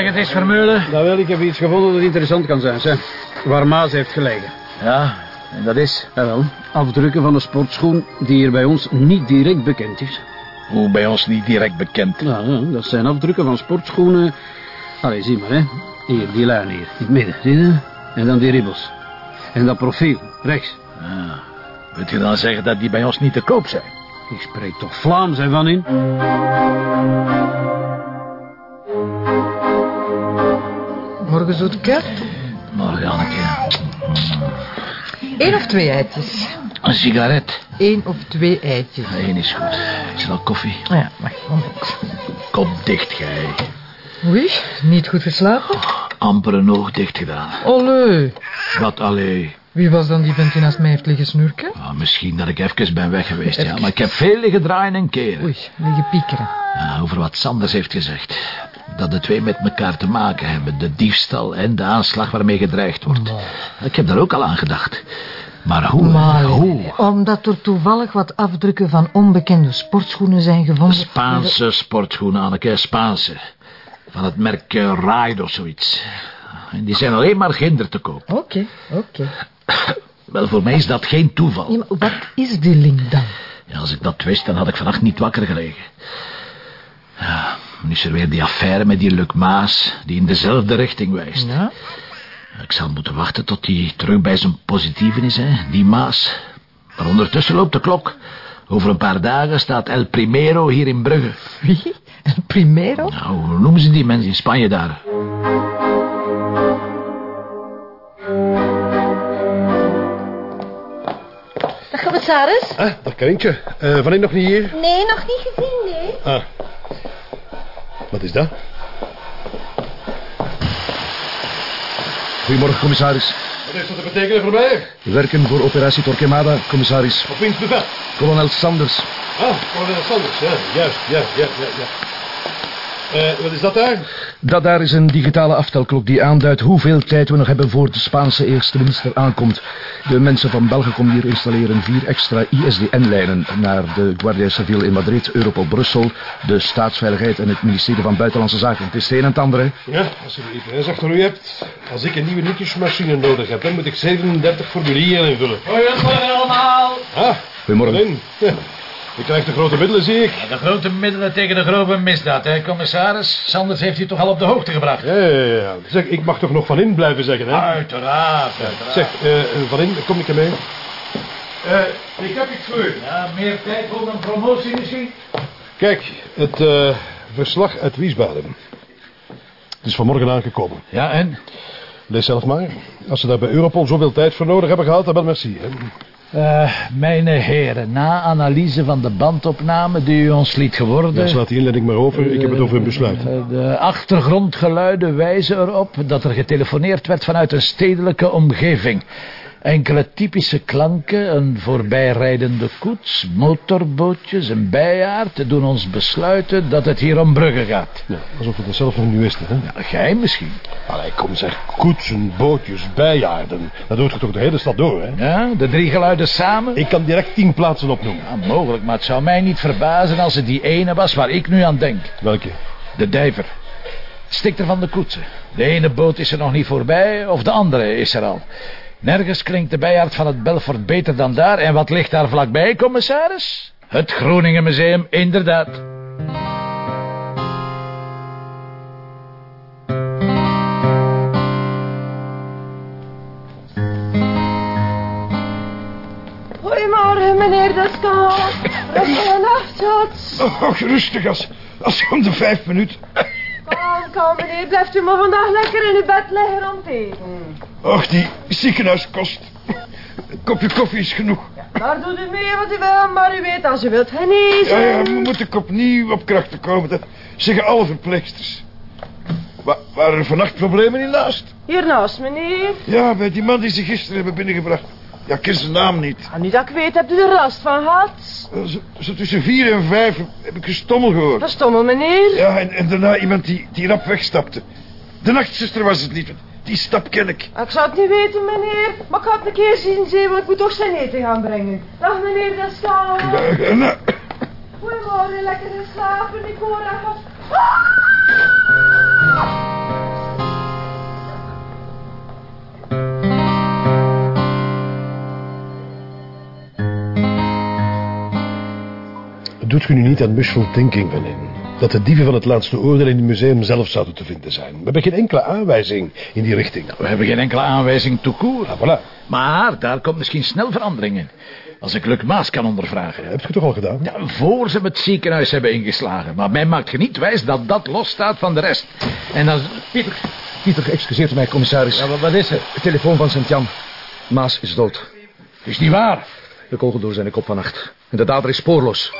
het eens, Vermeulen. Nou wel, ik heb iets gevonden dat interessant kan zijn, zeg. Waar Maas heeft gelegen. Ja, en dat is? Jawel, afdrukken van een sportschoen die hier bij ons niet direct bekend is. Hoe bij ons niet direct bekend. Nou, ja, dat zijn afdrukken van sportschoenen. Allee, zie maar, hè. Hier, die lijn hier, in het midden, zie je? En dan die ribbels. En dat profiel, rechts. Ah, wilt je dan zeggen dat die bij ons niet te koop zijn? Ik spreek toch Vlaams, hè, Van in? Morgen zoet kaart. Morgen, Anneke. Eén of twee eitjes? Een sigaret. Eén of twee eitjes. Eén is goed. Is er al koffie? Ja, wacht, moment. Kom dicht, gij. Oei, niet goed geslapen? Amper een oog dicht gedaan. Olé. Wat allee. Wie was dan die vent die naast mij heeft liggen snurken? Ah, misschien dat ik even ben weg geweest, ja. Maar ik heb veel liggen draaien en keren. Oei, liggen piekeren. Over wat Sanders heeft gezegd. Dat de twee met elkaar te maken hebben. De diefstal en de aanslag waarmee gedreigd wordt. Ik heb daar ook al aan gedacht. Maar hoe? Maar hoe? omdat er toevallig wat afdrukken van onbekende sportschoenen zijn gevonden. Spaanse sportschoenen, Anneke, Spaanse. Van het merk uh, Ride of zoiets. En die zijn alleen maar ginder te koop. Oké, oké. Wel, voor mij is dat geen toeval. Ja, maar wat is die link dan? Ja, als ik dat wist, dan had ik vannacht niet wakker gelegen. Ja, nu is er weer die affaire met die Luc Maas, die in dezelfde richting wijst. Ja? Ik zal moeten wachten tot hij terug bij zijn positieven is, hè, die Maas. Maar ondertussen loopt de klok. Over een paar dagen staat El Primero hier in Brugge. Wie? El Primero? Nou, hoe noemen ze die mensen in Spanje daar? Dag, commissaris. Ah, dag Karintje. Uh, van in nog niet hier? Nee, nog niet gezien, nee. Ah. Wat is dat? Goedemorgen, commissaris. Wat heeft dat te betekenen voor mij? Werken voor operatie Torquemada, commissaris. Op wiens bevel? Kolonel Sanders. Ah, kolonel Sanders, ja. Juist, ja, ja, ja, ja. Uh, wat is dat daar? Dat daar is een digitale aftelklok die aanduidt hoeveel tijd we nog hebben voor de Spaanse eerste minister aankomt. De mensen van Belgicom hier installeren vier extra ISDN-lijnen naar de Guardia Civil in Madrid, Europol Brussel, de Staatsveiligheid en het ministerie van Buitenlandse Zaken. Het is het een en het andere. Ja, alsjeblieft. Hij zegt er u hebt, als ik een nieuwe nikkersmachine nodig heb, dan moet ik 37 formulieren invullen. Goedemorgen allemaal. Ah, Goedemorgen. Ja. Je krijgt de grote middelen, zie ik. De grote middelen tegen de grove misdaad, hè, commissaris? Sanders heeft u toch al op de hoogte gebracht? Ja, ja, ja. Zeg, ik mag toch nog van in blijven zeggen, hè? Uiteraard, uiteraard. Zeg, uh, van in, kom ik ermee? Uh, ik heb iets voor u. Ja, meer tijd voor een promotie misschien? Kijk, het uh, verslag uit Wiesbaden. Het is vanmorgen aangekomen. Ja, en? Lees zelf maar. Als ze daar bij Europol zoveel tijd voor nodig hebben gehad, dan wel merci. Hè? Uh, mijn heren, na analyse van de bandopname die u ons liet geworden... Ja, slaat die inleiding maar over, ik heb het over een besluit. Uh, de achtergrondgeluiden wijzen erop dat er getelefoneerd werd vanuit een stedelijke omgeving. Enkele typische klanken, een voorbijrijdende koets, motorbootjes, een bijaard... doen ons besluiten dat het hier om Brugge gaat. Ja, alsof we dat zelf nog niet wisten, hè? Ja, jij misschien. Allee, kom zeg, koetsen, bootjes, bijaarden. Dat doet je toch de hele stad door, hè? Ja, de drie geluiden samen? Ik kan direct tien plaatsen opnoemen. Ja, mogelijk, maar het zou mij niet verbazen als het die ene was waar ik nu aan denk. Welke? De dijver. Stikter van de koetsen. De ene boot is er nog niet voorbij, of de andere is er al. Nergens klinkt de bijaard van het Belfort beter dan daar. En wat ligt daar vlakbij, commissaris? Het Groningen Museum, inderdaad. Goedemorgen, meneer Deskamp. Rustige nacht, schat. Och, och, rustig, als, als om de vijf minuten. Kom, kom, meneer. Blijft u maar vandaag lekker in uw bed liggen om te eten. Och, die ziekenhuiskost. Een kopje koffie is genoeg. Daar doet u mee wat u wil, maar u weet als u wilt genezen. Ja, ja, we moeten opnieuw op krachten komen. Dat zeggen alle verpleegsters. Wa waren er vannacht problemen hiernaast? Hiernaast, meneer. Ja, bij die man die ze gisteren hebben binnengebracht. Ja, ik ken zijn naam niet. En nu dat ik weet, hebt u er last van gehad? Zo, zo tussen vier en vijf heb ik gestommel gehoord. Verstommel, meneer. Ja, en, en daarna iemand die, die rap wegstapte. De nachtzuster was het niet. Die stap ken ik. Ik zou het niet weten, meneer. Maar ik ga het een keer zien, zee, want ik moet toch zijn eten gaan brengen. Dag, meneer, dat schaal. Goedemorgen, lekker slapen, ik hoor vast. Doet u nu niet aan wishful thinking, meneer? Dat de dieven van het laatste oordeel in het museum zelf zouden te vinden zijn. We hebben geen enkele aanwijzing in die richting. We hebben geen enkele aanwijzing tout court. Ah, voilà. Maar daar komt misschien snel verandering in. Als ik Luc Maas kan ondervragen. Heb je het toch al gedaan? Ja, voor ze het ziekenhuis hebben ingeslagen. Maar mij maakt je niet wijs dat dat losstaat van de rest. En dan... Pieter, Pieter, excuseert mij, commissaris. Ja, wat, is er? Telefoon van Sint-Jan. Maas is dood. Is niet waar. De kogel door zijn kop vannacht. En de dader is spoorloos.